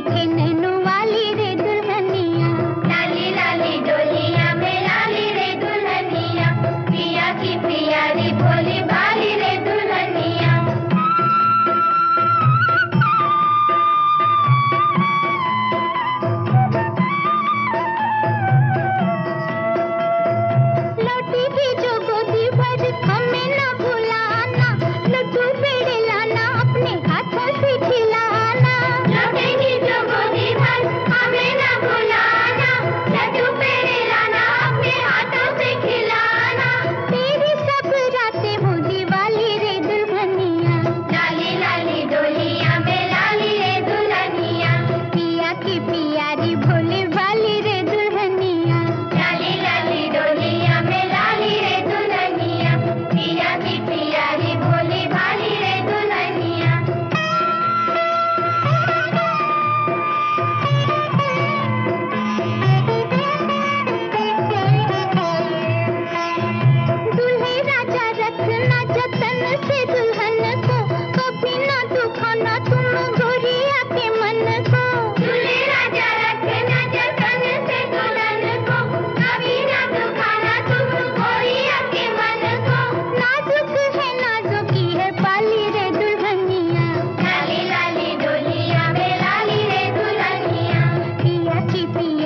दिखने पी